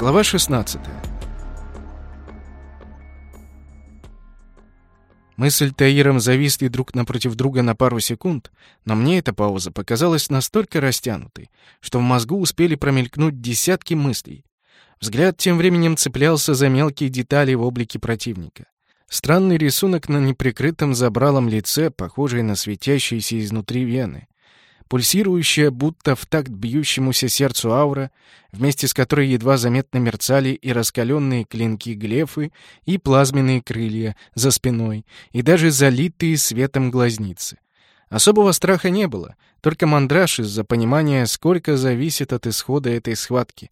Глава 16 Мы с Альтаиром зависли друг напротив друга на пару секунд, но мне эта пауза показалась настолько растянутой, что в мозгу успели промелькнуть десятки мыслей. Взгляд тем временем цеплялся за мелкие детали в облике противника. Странный рисунок на неприкрытом забралом лице, похожий на светящиеся изнутри вены пульсирующая, будто в такт бьющемуся сердцу аура, вместе с которой едва заметно мерцали и раскаленные клинки глефы, и плазменные крылья за спиной, и даже залитые светом глазницы. Особого страха не было, только мандраж из-за понимания, сколько зависит от исхода этой схватки.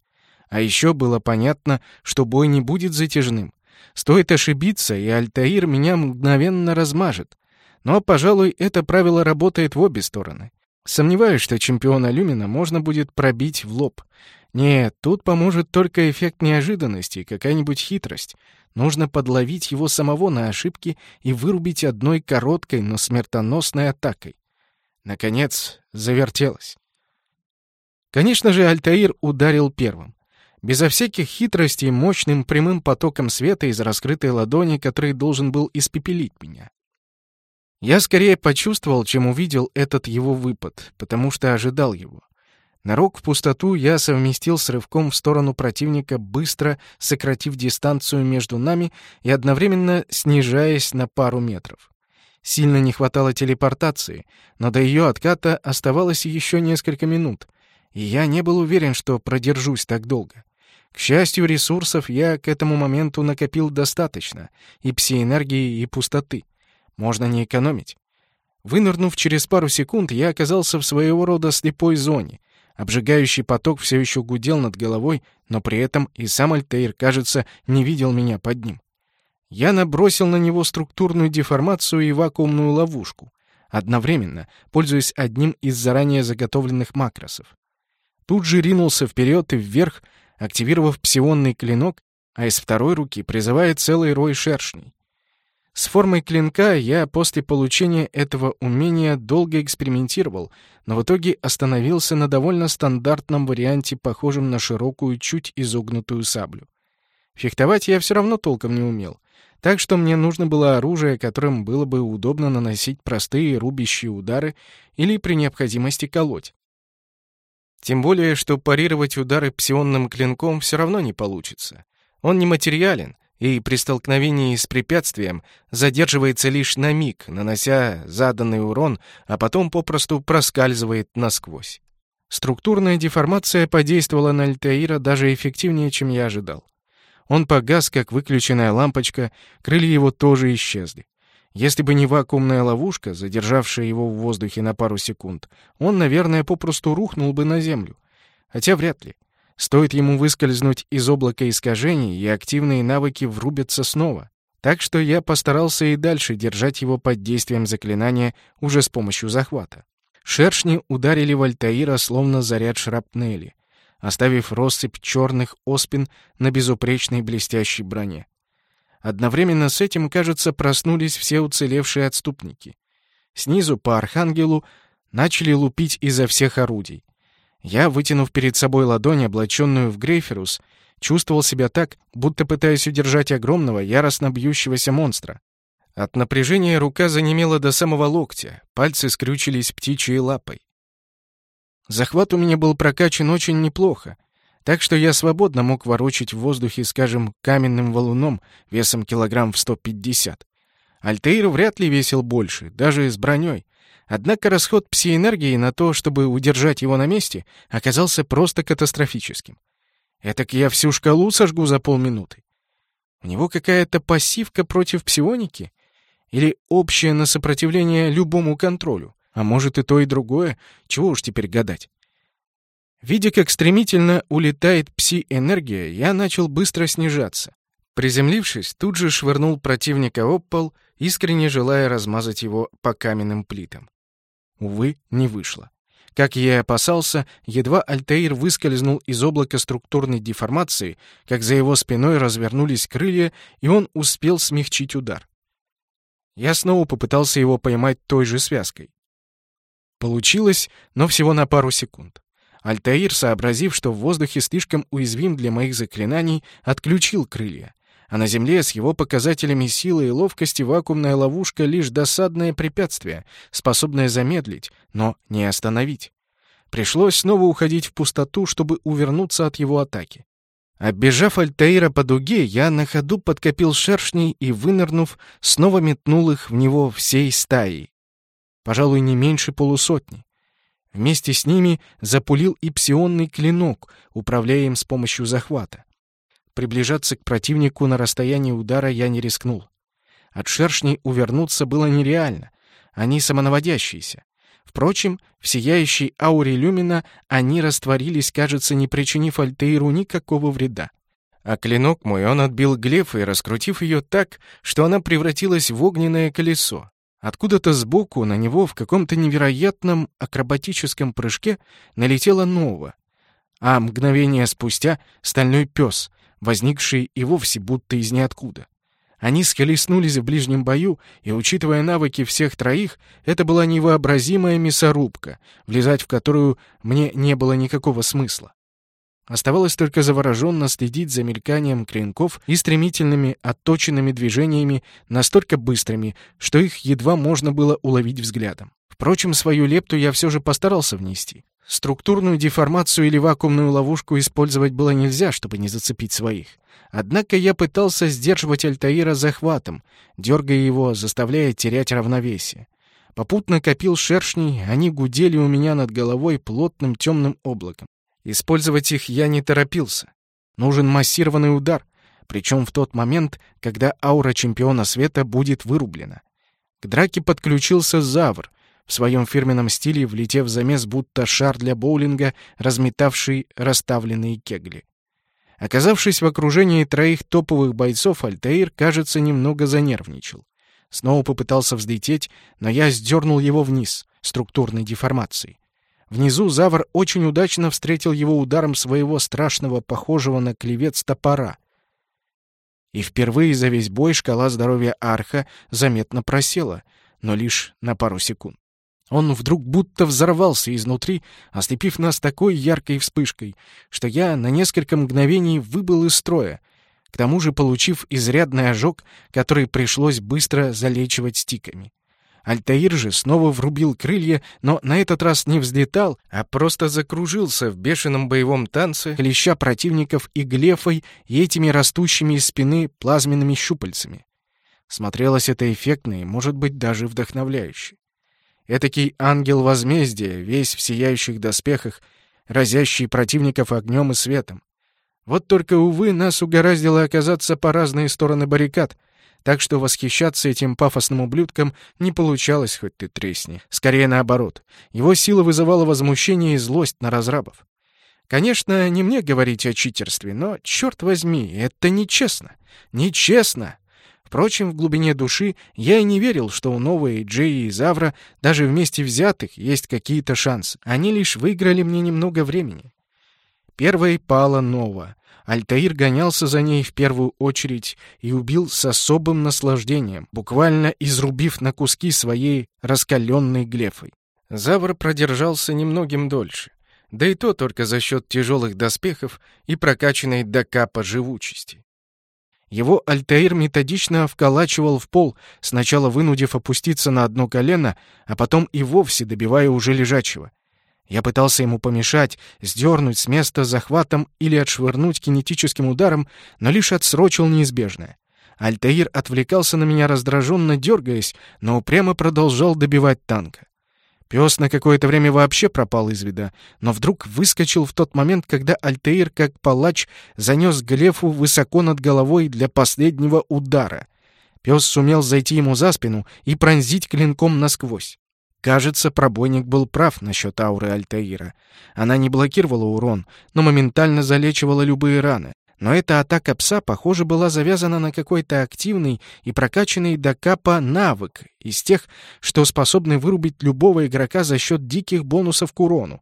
А еще было понятно, что бой не будет затяжным. Стоит ошибиться, и Альтаир меня мгновенно размажет. Но, пожалуй, это правило работает в обе стороны. Сомневаюсь, что чемпиона Люмина можно будет пробить в лоб. Нет, тут поможет только эффект неожиданности, какая-нибудь хитрость. Нужно подловить его самого на ошибки и вырубить одной короткой, но смертоносной атакой. Наконец, завертелось. Конечно же, Альтаир ударил первым. Безо всяких хитростей, мощным прямым потоком света из раскрытой ладони, который должен был испепелить меня. Я скорее почувствовал, чем увидел этот его выпад, потому что ожидал его. На рог в пустоту я совместил с рывком в сторону противника, быстро сократив дистанцию между нами и одновременно снижаясь на пару метров. Сильно не хватало телепортации, но до ее отката оставалось еще несколько минут, и я не был уверен, что продержусь так долго. К счастью, ресурсов я к этому моменту накопил достаточно, и псиэнергии, и пустоты. Можно не экономить. Вынырнув через пару секунд, я оказался в своего рода слепой зоне. Обжигающий поток все еще гудел над головой, но при этом и сам Альтеир, кажется, не видел меня под ним. Я набросил на него структурную деформацию и вакуумную ловушку, одновременно пользуясь одним из заранее заготовленных макросов. Тут же ринулся вперед и вверх, активировав псионный клинок, а из второй руки призывая целый рой шершней. С формой клинка я после получения этого умения долго экспериментировал, но в итоге остановился на довольно стандартном варианте, похожем на широкую, чуть изогнутую саблю. Фехтовать я все равно толком не умел, так что мне нужно было оружие, которым было бы удобно наносить простые рубящие удары или при необходимости колоть. Тем более, что парировать удары псионным клинком все равно не получится. Он нематериален, и при столкновении с препятствием задерживается лишь на миг, нанося заданный урон, а потом попросту проскальзывает насквозь. Структурная деформация подействовала на Альтаира даже эффективнее, чем я ожидал. Он погас, как выключенная лампочка, крылья его тоже исчезли. Если бы не вакуумная ловушка, задержавшая его в воздухе на пару секунд, он, наверное, попросту рухнул бы на землю. Хотя вряд ли. Стоит ему выскользнуть из облака искажений, и активные навыки врубятся снова. Так что я постарался и дальше держать его под действием заклинания уже с помощью захвата. Шершни ударили Вальтаира словно заряд шрапнели, оставив россыпь черных оспин на безупречной блестящей броне. Одновременно с этим, кажется, проснулись все уцелевшие отступники. Снизу по архангелу начали лупить изо всех орудий. Я, вытянув перед собой ладонь, облаченную в грейферус, чувствовал себя так, будто пытаясь удержать огромного, яростно бьющегося монстра. От напряжения рука занемела до самого локтя, пальцы скрючились птичьей лапой. Захват у меня был прокачан очень неплохо, так что я свободно мог ворочить в воздухе, скажем, каменным валуном весом килограмм в 150. Альтеир вряд ли весил больше, даже с броней, Однако расход псиэнергии на то, чтобы удержать его на месте, оказался просто катастрофическим. Этак я всю шкалу сожгу за полминуты. У него какая-то пассивка против псионики? Или общее на сопротивление любому контролю? А может и то, и другое? Чего уж теперь гадать? Видя, как стремительно улетает пси-энергия, я начал быстро снижаться. Приземлившись, тут же швырнул противника об пол, искренне желая размазать его по каменным плитам. Увы, не вышло. Как я и опасался, едва Альтаир выскользнул из облака структурной деформации, как за его спиной развернулись крылья, и он успел смягчить удар. Я снова попытался его поймать той же связкой. Получилось, но всего на пару секунд. Альтаир, сообразив, что в воздухе слишком уязвим для моих заклинаний, отключил крылья. А на земле с его показателями силы и ловкости вакуумная ловушка — лишь досадное препятствие, способное замедлить, но не остановить. Пришлось снова уходить в пустоту, чтобы увернуться от его атаки. Оббежав Альтаира по дуге, я на ходу подкопил шершней и, вынырнув, снова метнул их в него всей стаей. Пожалуй, не меньше полусотни. Вместе с ними запулил и псионный клинок, управляя им с помощью захвата. Приближаться к противнику на расстоянии удара я не рискнул. От шершней увернуться было нереально. Они самонаводящиеся. Впрочем, в сияющей ауре люмина они растворились, кажется, не причинив Альтеиру никакого вреда. А клинок мой он отбил глефой, раскрутив ее так, что она превратилась в огненное колесо. Откуда-то сбоку на него в каком-то невероятном акробатическом прыжке налетела Нова, а мгновение спустя — стальной пес, возникший и вовсе будто из ниоткуда. Они схлестнулись в ближнем бою, и, учитывая навыки всех троих, это была невообразимая мясорубка, влезать в которую мне не было никакого смысла. Оставалось только завороженно следить за мельканием клинков и стремительными, отточенными движениями, настолько быстрыми, что их едва можно было уловить взглядом. Впрочем, свою лепту я все же постарался внести. Структурную деформацию или вакуумную ловушку использовать было нельзя, чтобы не зацепить своих. Однако я пытался сдерживать Альтаира захватом, дергая его, заставляя терять равновесие. Попутно копил шершней, они гудели у меня над головой плотным темным облаком. Использовать их я не торопился. Нужен массированный удар, причем в тот момент, когда аура чемпиона света будет вырублена. К драке подключился Завр, в своем фирменном стиле влетев в замес будто шар для боулинга, разметавший расставленные кегли. Оказавшись в окружении троих топовых бойцов, Альтаир, кажется, немного занервничал. Снова попытался взлететь, но я сдернул его вниз, структурной деформацией. Внизу Завр очень удачно встретил его ударом своего страшного, похожего на клевец топора. И впервые за весь бой шкала здоровья Арха заметно просела, но лишь на пару секунд. Он вдруг будто взорвался изнутри, ослепив нас такой яркой вспышкой, что я на несколько мгновений выбыл из строя, к тому же получив изрядный ожог, который пришлось быстро залечивать стиками. Альтаир же снова врубил крылья, но на этот раз не взлетал, а просто закружился в бешеном боевом танце, клеща противников и глефой, и этими растущими из спины плазменными щупальцами. Смотрелось это эффектно и, может быть, даже вдохновляюще. Этакий ангел возмездия, весь в сияющих доспехах, разящий противников огнем и светом. Вот только, увы, нас угораздило оказаться по разные стороны баррикад — так что восхищаться этим пафосным ублюдком не получалось, хоть ты тресни. Скорее наоборот. Его сила вызывала возмущение и злость на разрабов. Конечно, не мне говорить о читерстве, но, черт возьми, это нечестно. Нечестно! Впрочем, в глубине души я и не верил, что у Новой, Джеи и Завра, даже вместе взятых, есть какие-то шансы. Они лишь выиграли мне немного времени. Первой пала Нова. Альтаир гонялся за ней в первую очередь и убил с особым наслаждением, буквально изрубив на куски своей раскаленной глефой. Завр продержался немногим дольше, да и то только за счет тяжелых доспехов и прокачанной до капа живучести. Его Альтаир методично вколачивал в пол, сначала вынудив опуститься на одно колено, а потом и вовсе добивая уже лежачего. Я пытался ему помешать, сдернуть с места захватом или отшвырнуть кинетическим ударом, но лишь отсрочил неизбежное. Альтаир отвлекался на меня раздраженно дергаясь, но упрямо продолжал добивать танка. Пес на какое-то время вообще пропал из вида, но вдруг выскочил в тот момент, когда Альтаир, как палач, занес Глефу высоко над головой для последнего удара. Пес сумел зайти ему за спину и пронзить клинком насквозь. Кажется, пробойник был прав насчет ауры Альтаира. Она не блокировала урон, но моментально залечивала любые раны. Но эта атака пса, похоже, была завязана на какой-то активный и прокачанный до капа навык из тех, что способны вырубить любого игрока за счет диких бонусов к урону.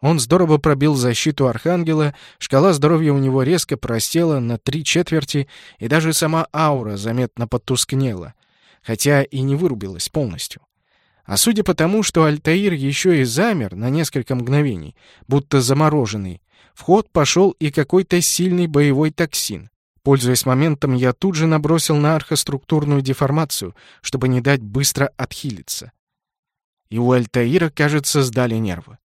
Он здорово пробил защиту Архангела, шкала здоровья у него резко просела на три четверти, и даже сама аура заметно потускнела, хотя и не вырубилась полностью. А судя по тому, что Альтаир еще и замер на несколько мгновений, будто замороженный, в ход пошел и какой-то сильный боевой токсин. Пользуясь моментом, я тут же набросил на архоструктурную деформацию, чтобы не дать быстро отхилиться. И у Альтаира, кажется, сдали нервы.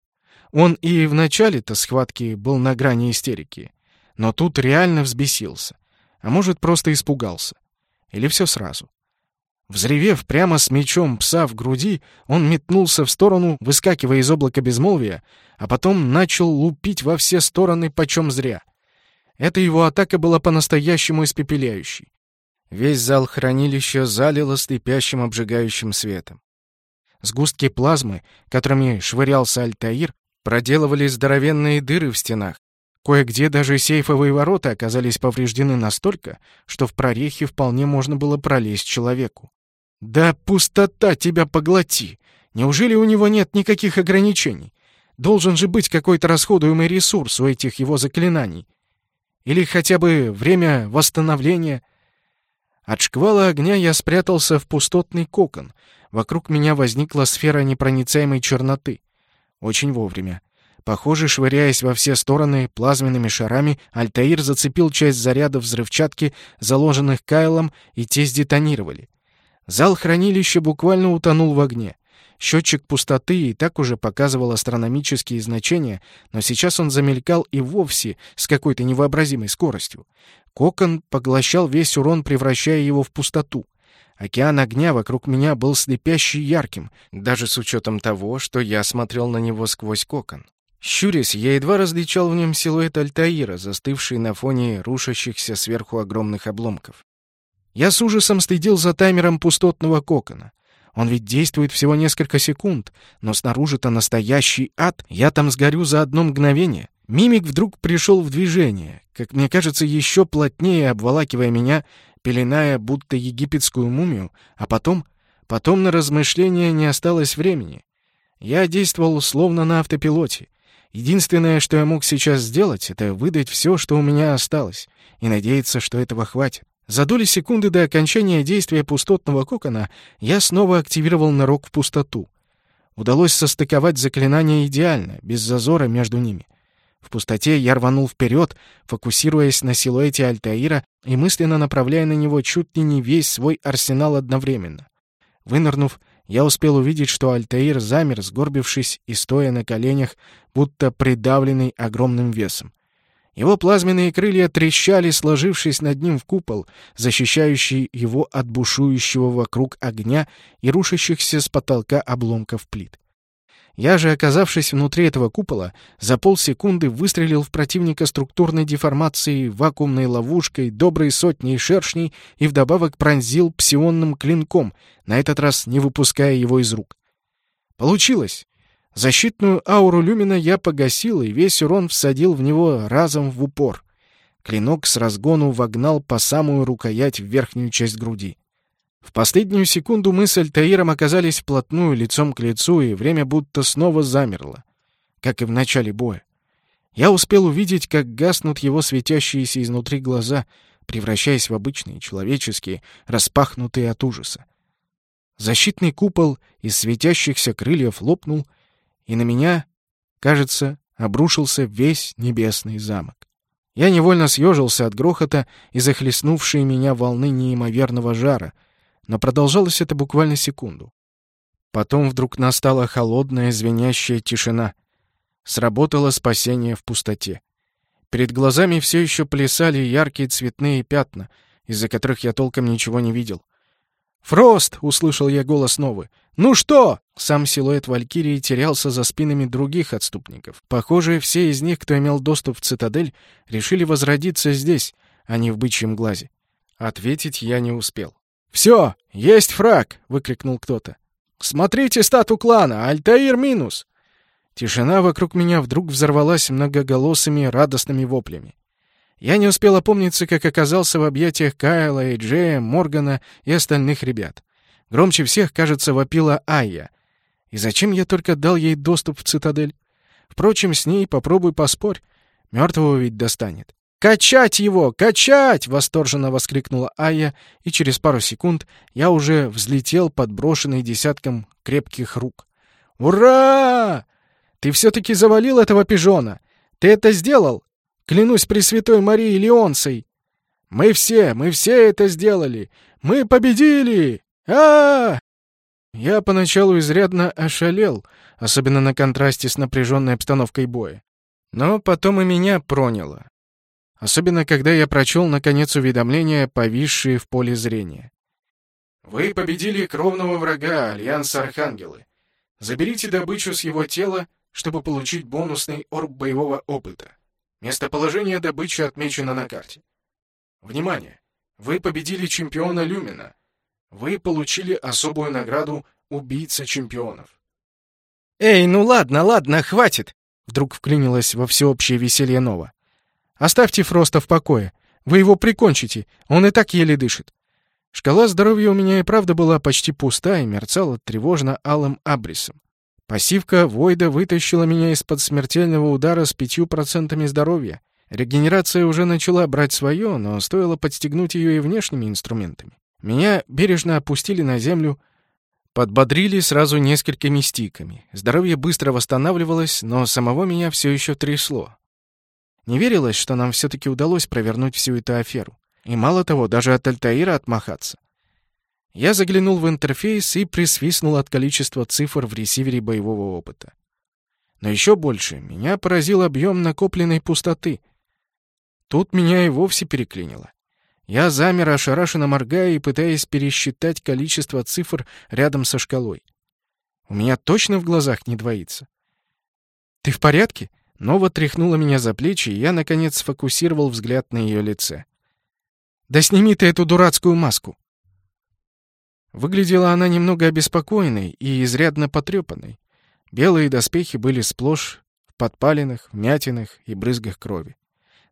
Он и в начале-то схватки был на грани истерики, но тут реально взбесился. А может, просто испугался. Или все сразу. Взревев прямо с мечом пса в груди, он метнулся в сторону, выскакивая из облака безмолвия, а потом начал лупить во все стороны почем зря. Эта его атака была по-настоящему испепеляющей. Весь зал хранилища залило слепящим обжигающим светом. Сгустки плазмы, которыми швырялся Альтаир, проделывали здоровенные дыры в стенах. Кое-где даже сейфовые ворота оказались повреждены настолько, что в прорехе вполне можно было пролезть человеку. Да пустота тебя поглоти! Неужели у него нет никаких ограничений? Должен же быть какой-то расходуемый ресурс у этих его заклинаний. Или хотя бы время восстановления. От шквала огня я спрятался в пустотный кокон. Вокруг меня возникла сфера непроницаемой черноты. Очень вовремя. Похоже, швыряясь во все стороны плазменными шарами, Альтаир зацепил часть зарядов взрывчатки, заложенных Кайлом, и те сдетонировали. Зал хранилища буквально утонул в огне. Счетчик пустоты и так уже показывал астрономические значения, но сейчас он замелькал и вовсе с какой-то невообразимой скоростью. Кокон поглощал весь урон, превращая его в пустоту. Океан огня вокруг меня был слепящий ярким, даже с учетом того, что я смотрел на него сквозь кокон. Щурясь, я едва различал в нем силуэт Альтаира, застывший на фоне рушащихся сверху огромных обломков. Я с ужасом следил за таймером пустотного кокона. Он ведь действует всего несколько секунд, но снаружи-то настоящий ад, я там сгорю за одно мгновение. Мимик вдруг пришел в движение, как мне кажется, еще плотнее обволакивая меня, пеленая будто египетскую мумию, а потом... Потом на размышления не осталось времени. Я действовал словно на автопилоте. Единственное, что я мог сейчас сделать, это выдать все, что у меня осталось, и надеяться, что этого хватит. За доли секунды до окончания действия пустотного кокона я снова активировал нырок в пустоту. Удалось состыковать заклинания идеально, без зазора между ними. В пустоте я рванул вперед, фокусируясь на силуэте Альтаира и мысленно направляя на него чуть ли не весь свой арсенал одновременно. Вынырнув, я успел увидеть, что Альтаир замер, сгорбившись и стоя на коленях, будто придавленный огромным весом. Его плазменные крылья трещали, сложившись над ним в купол, защищающий его от бушующего вокруг огня и рушащихся с потолка обломков плит. Я же, оказавшись внутри этого купола, за полсекунды выстрелил в противника структурной деформацией, вакуумной ловушкой, доброй сотней шершней и вдобавок пронзил псионным клинком, на этот раз не выпуская его из рук. Получилось! Защитную ауру люмина я погасил, и весь урон всадил в него разом в упор. Клинок с разгону вогнал по самую рукоять в верхнюю часть груди. В последнюю секунду мы с Альтаиром оказались вплотную, лицом к лицу, и время будто снова замерло, как и в начале боя. Я успел увидеть, как гаснут его светящиеся изнутри глаза, превращаясь в обычные, человеческие, распахнутые от ужаса. Защитный купол из светящихся крыльев лопнул — и на меня, кажется, обрушился весь небесный замок. Я невольно съежился от грохота и захлестнувшей меня волны неимоверного жара, но продолжалось это буквально секунду. Потом вдруг настала холодная звенящая тишина. Сработало спасение в пустоте. Перед глазами все еще плясали яркие цветные пятна, из-за которых я толком ничего не видел. «Фрост!» — услышал я голос Новы. «Ну что?» Сам силуэт Валькирии терялся за спинами других отступников. Похоже, все из них, кто имел доступ в цитадель, решили возродиться здесь, а не в бычьем глазе. Ответить я не успел. «Все! Есть фраг!» — выкрикнул кто-то. «Смотрите стату клана! Альтаир минус!» Тишина вокруг меня вдруг взорвалась многоголосыми радостными воплями. Я не успел опомниться, как оказался в объятиях Кайла, и Джея, Моргана и остальных ребят. Громче всех, кажется, вопила Айя. И зачем я только дал ей доступ в цитадель? Впрочем, с ней попробуй поспорь. Мертвого ведь достанет. «Качать его! Качать!» — восторженно воскликнула Айя, и через пару секунд я уже взлетел, подброшенный десятком крепких рук. «Ура! Ты все-таки завалил этого пижона! Ты это сделал? Клянусь Пресвятой Марии Леонцей! Мы все, мы все это сделали! Мы победили! а, -а, -а Я поначалу изрядно ошалел, особенно на контрасте с напряженной обстановкой боя. Но потом и меня проняло. Особенно, когда я прочел, наконец, уведомления, повисшие в поле зрения. Вы победили кровного врага Альянса Архангелы. Заберите добычу с его тела, чтобы получить бонусный орб боевого опыта. Местоположение добычи отмечено на карте. Внимание! Вы победили чемпиона Люмина. Вы получили особую награду «Убийца чемпионов». «Эй, ну ладно, ладно, хватит!» Вдруг вклинилась во всеобщее веселье Нова. «Оставьте Фроста в покое. Вы его прикончите. Он и так еле дышит». Шкала здоровья у меня и правда была почти пуста и мерцала тревожно алым абрисом. Пассивка Войда вытащила меня из-под смертельного удара с пятью процентами здоровья. Регенерация уже начала брать свое, но стоило подстегнуть ее и внешними инструментами. Меня бережно опустили на землю, подбодрили сразу несколькими стиками. Здоровье быстро восстанавливалось, но самого меня все еще трясло. Не верилось, что нам все-таки удалось провернуть всю эту аферу. И мало того, даже от Альтаира отмахаться. Я заглянул в интерфейс и присвистнул от количества цифр в ресивере боевого опыта. Но еще больше меня поразил объем накопленной пустоты. Тут меня и вовсе переклинило. Я замер, ошарашенно моргая и пытаясь пересчитать количество цифр рядом со шкалой. У меня точно в глазах не двоится. «Ты в порядке?» Нова тряхнула меня за плечи, и я, наконец, сфокусировал взгляд на ее лице. «Да сними ты эту дурацкую маску!» Выглядела она немного обеспокоенной и изрядно потрепанной. Белые доспехи были сплошь в подпалинах, вмятинах и брызгах крови.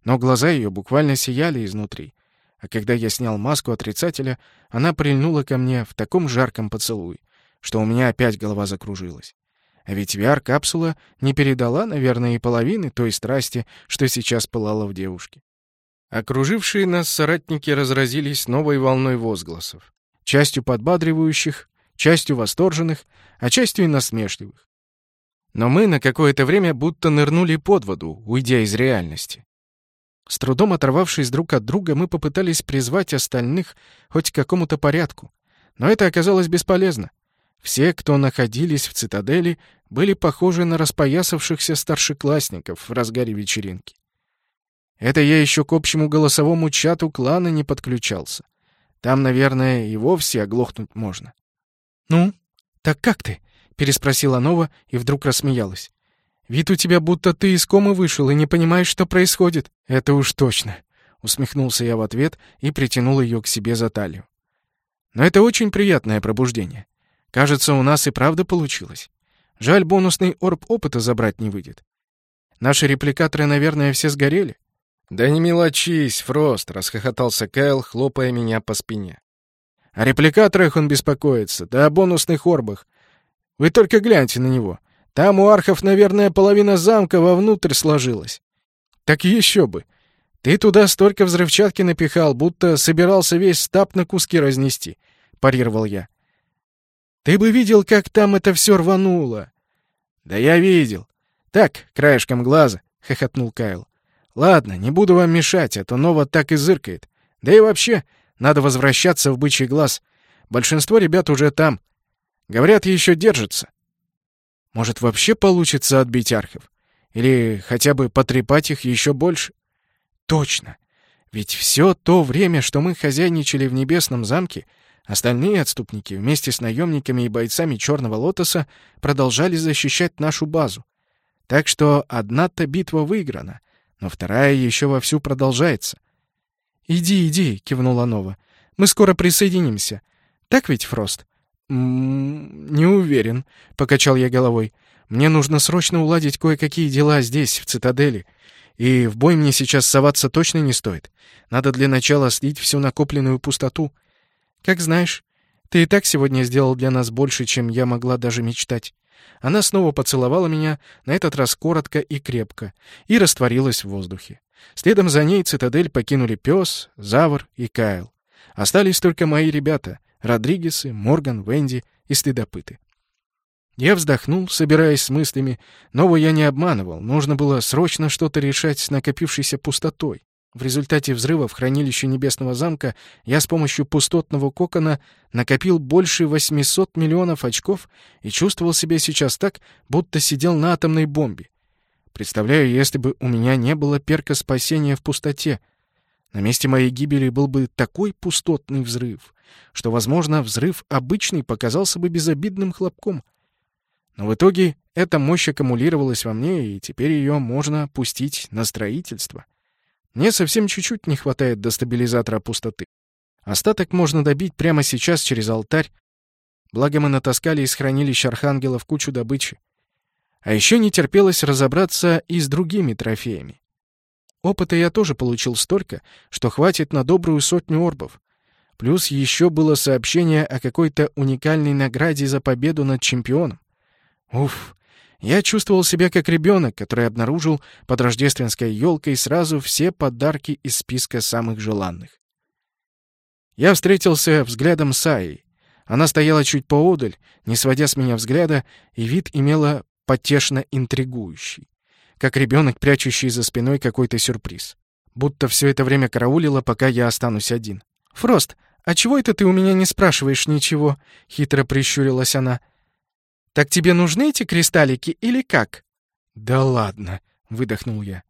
Но глаза ее буквально сияли изнутри. А когда я снял маску отрицателя, она прильнула ко мне в таком жарком поцелуе, что у меня опять голова закружилась. А ведь VR-капсула не передала, наверное, и половины той страсти, что сейчас пылала в девушке. Окружившие нас соратники разразились новой волной возгласов. Частью подбадривающих, частью восторженных, а частью и насмешливых. Но мы на какое-то время будто нырнули под воду, уйдя из реальности. С трудом оторвавшись друг от друга, мы попытались призвать остальных хоть к какому-то порядку. Но это оказалось бесполезно. Все, кто находились в цитадели, были похожи на распоясавшихся старшеклассников в разгаре вечеринки. Это я еще к общему голосовому чату клана не подключался. Там, наверное, и вовсе оглохнуть можно. «Ну, так как ты?» — переспросила Нова и вдруг рассмеялась. «Вид у тебя будто ты из комы вышел и не понимаешь, что происходит». «Это уж точно», — усмехнулся я в ответ и притянул ее к себе за талию. «Но это очень приятное пробуждение. Кажется, у нас и правда получилось. Жаль, бонусный орб опыта забрать не выйдет. Наши репликаторы, наверное, все сгорели. «Да не мелочись, Фрост!» — расхохотался Кайл, хлопая меня по спине. «О репликаторах он беспокоится, да о бонусных орбах. Вы только гляньте на него. Там у архов, наверное, половина замка вовнутрь сложилась. Так еще бы. Ты туда столько взрывчатки напихал, будто собирался весь стаб на куски разнести», — парировал я. Ты бы видел, как там это все рвануло. Да я видел. Так, краешком глаза, хохотнул Кайл. Ладно, не буду вам мешать, а то Нова так и зыркает. Да и вообще, надо возвращаться в бычий глаз. Большинство ребят уже там. Говорят, еще держатся. Может, вообще получится отбить архов? Или хотя бы потрепать их еще больше? Точно. Ведь все то время, что мы хозяйничали в небесном замке, Остальные отступники вместе с наемниками и бойцами Черного Лотоса продолжали защищать нашу базу. Так что одна-то битва выиграна, но вторая еще вовсю продолжается. «Иди, иди», — кивнула Нова. «Мы скоро присоединимся. Так ведь, Фрост?» «М -м, «Не уверен», — покачал я головой. «Мне нужно срочно уладить кое-какие дела здесь, в цитадели. И в бой мне сейчас соваться точно не стоит. Надо для начала слить всю накопленную пустоту». «Как знаешь. Ты и так сегодня сделал для нас больше, чем я могла даже мечтать». Она снова поцеловала меня, на этот раз коротко и крепко, и растворилась в воздухе. Следом за ней цитадель покинули Пес, Завр и Кайл. Остались только мои ребята — Родригесы, Морган, Венди и Следопыты. Я вздохнул, собираясь с мыслями, но я не обманывал. Нужно было срочно что-то решать с накопившейся пустотой. В результате взрыва в хранилище Небесного замка я с помощью пустотного кокона накопил больше 800 миллионов очков и чувствовал себя сейчас так, будто сидел на атомной бомбе. Представляю, если бы у меня не было перка спасения в пустоте. На месте моей гибели был бы такой пустотный взрыв, что, возможно, взрыв обычный показался бы безобидным хлопком — но в итоге эта мощь аккумулировалась во мне, и теперь ее можно пустить на строительство. Мне совсем чуть-чуть не хватает до стабилизатора пустоты. Остаток можно добить прямо сейчас через алтарь. Благо мы натаскали из хранилища архангелов кучу добычи. А еще не терпелось разобраться и с другими трофеями. Опыта я тоже получил столько, что хватит на добрую сотню орбов. Плюс еще было сообщение о какой-то уникальной награде за победу над чемпионом. Уф, я чувствовал себя как ребенок, который обнаружил под рождественской елкой сразу все подарки из списка самых желанных. Я встретился взглядом с Аей. Она стояла чуть поодаль, не сводя с меня взгляда, и вид имела потешно интригующий, как ребенок, прячущий за спиной какой-то сюрприз. Будто все это время караулила, пока я останусь один. «Фрост, а чего это ты у меня не спрашиваешь ничего?» — хитро прищурилась она. Так тебе нужны эти кристаллики или как?» «Да ладно», — выдохнул я.